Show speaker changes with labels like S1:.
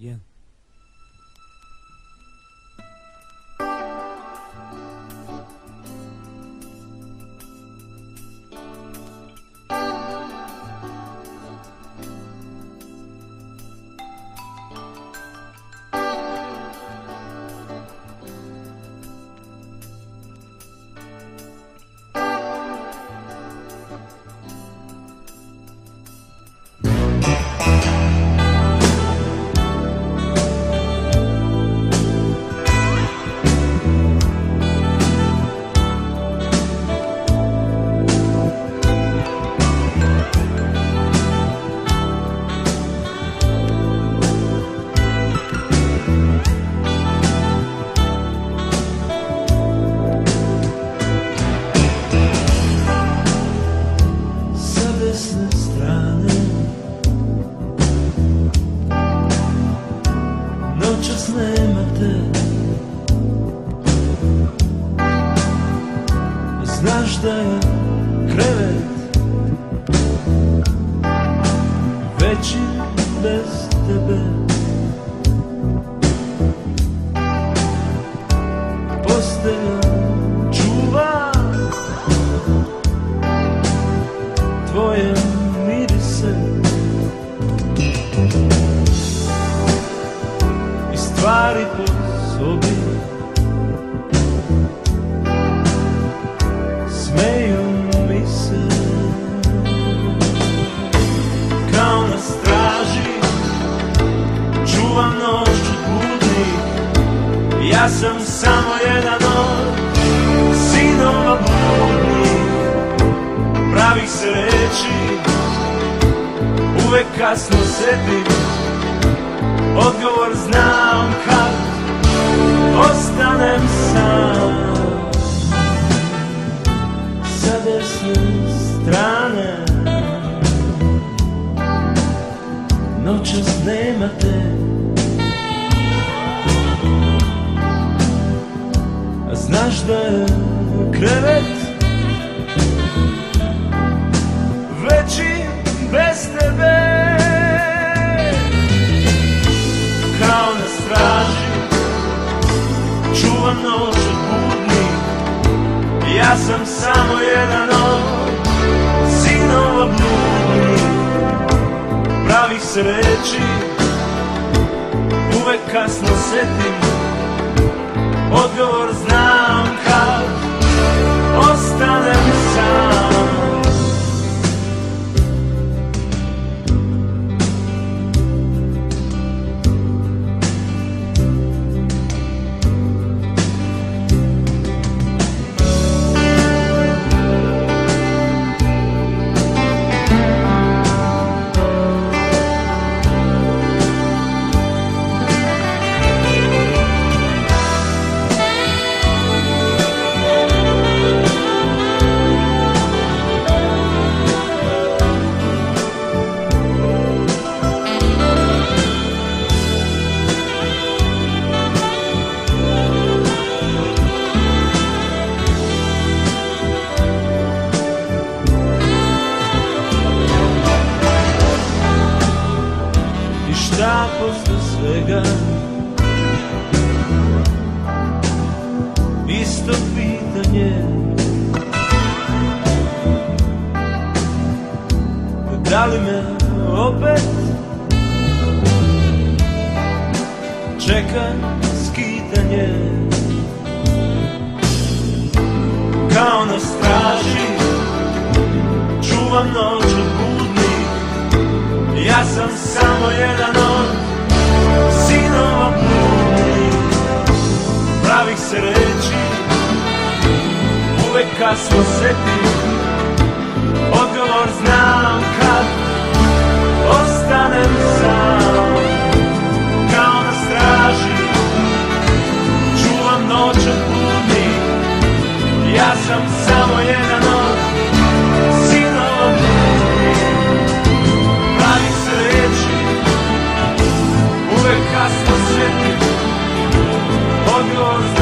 S1: Jedan. Znaš da je krevet Veći bez tebe. Postelja čuva tvoje mirise. I stvari po ja sam samo jedan od sinova budnih pravih se reči Uvek kasno sedim. Odgovor znam kad Ostanem sam. Sa desne strane. Noćas nema znaš da je krevet. Veći bez tebe. Kao na straži Čuvam noć od budnih Ja sam samo jedan od Sinova bludnih Pravih se reči Uvek kasno setim. Odgovor znam I šta posle svega. Isto pitanje. Da li me opet Čeka skitanje Kao na straži samo jedan on Sinova puni Pravih sreći Uvek kasno seti Odgovor znam kad Ostanem sam. Kao na straži Čuvam u puni Ja sam samo jedan Dios.